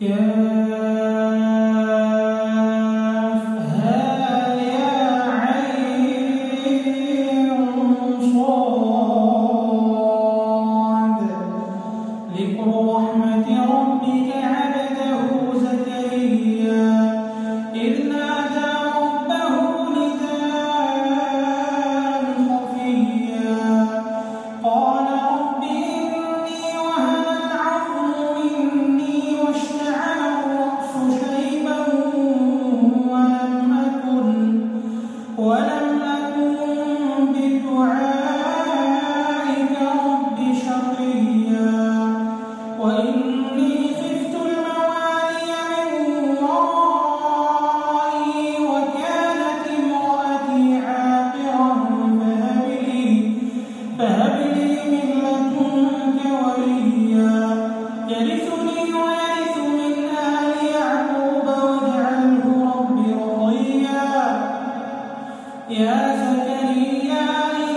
Yeah. واشربي وقري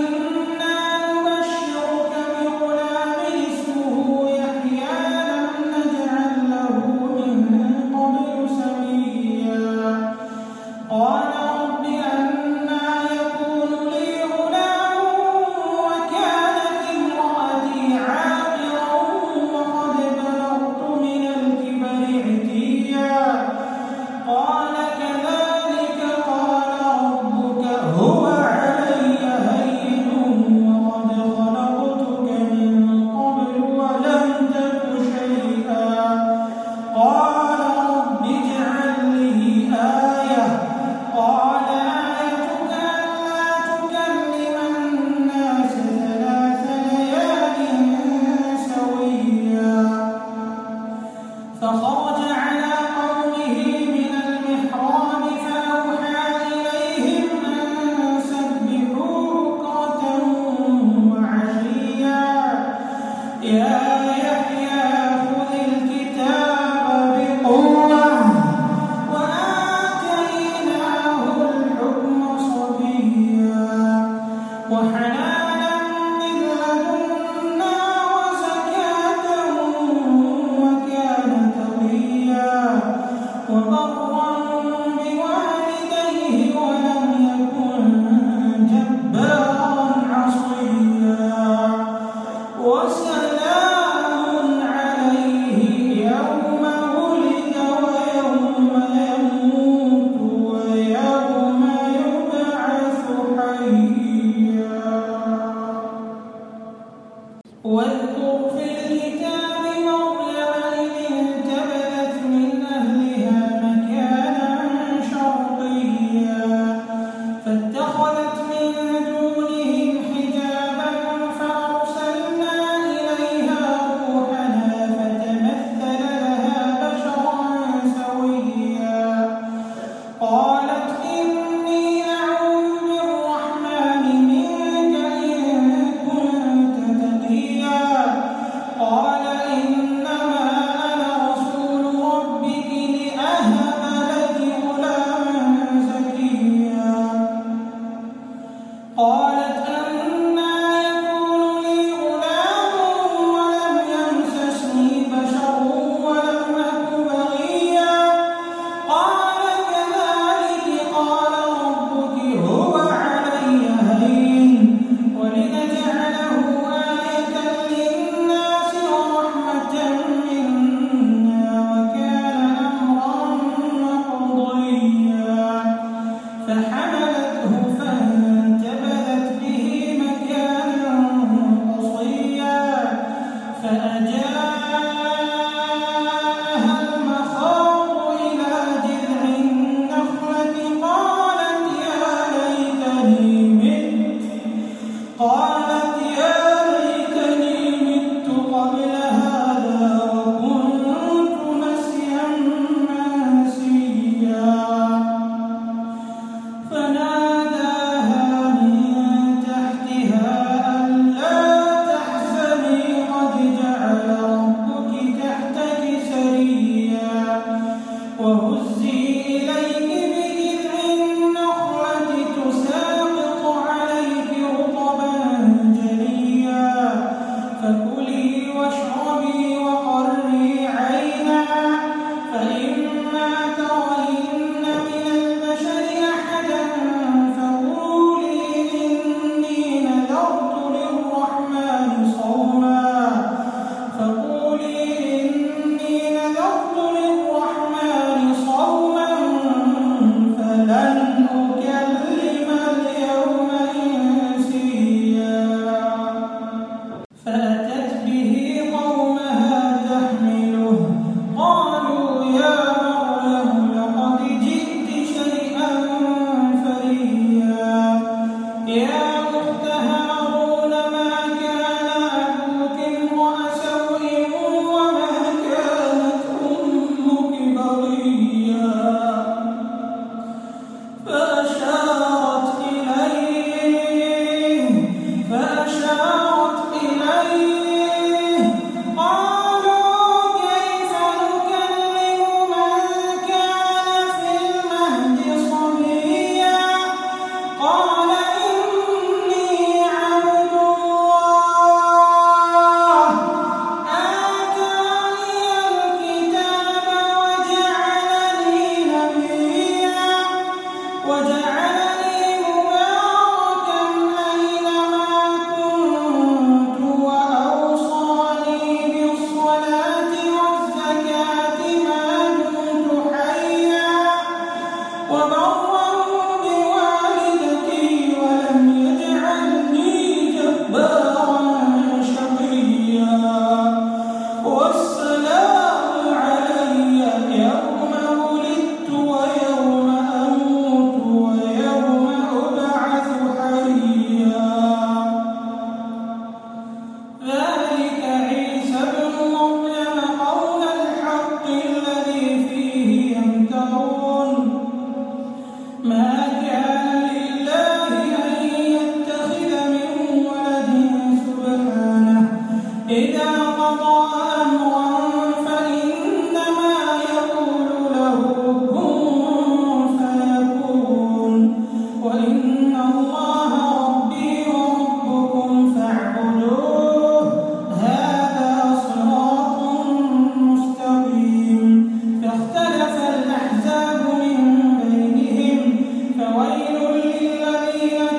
قال سلام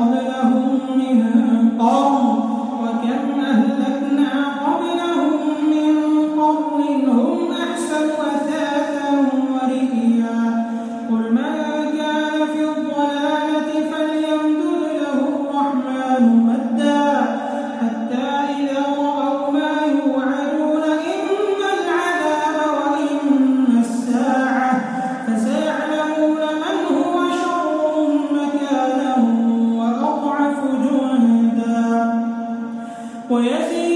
قبلهم من قوم وكم أهلكنا قبلهم Conhece